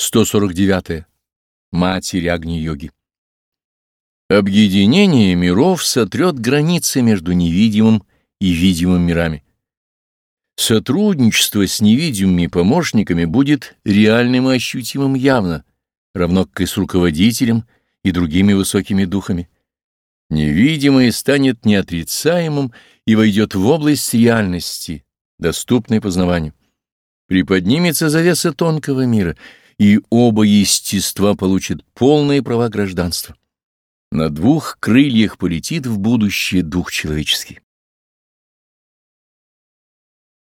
149. -е. Матерь Агни-йоги. Объединение миров сотрет границы между невидимым и видимым мирами. Сотрудничество с невидимыми помощниками будет реальным и ощутимым явно, равно как и с руководителем и другими высокими духами. Невидимое станет неотрицаемым и войдет в область реальности, доступной познаванию. Приподнимется завеса тонкого мира — и оба естества получат полные права гражданства. На двух крыльях полетит в будущее дух человеческий.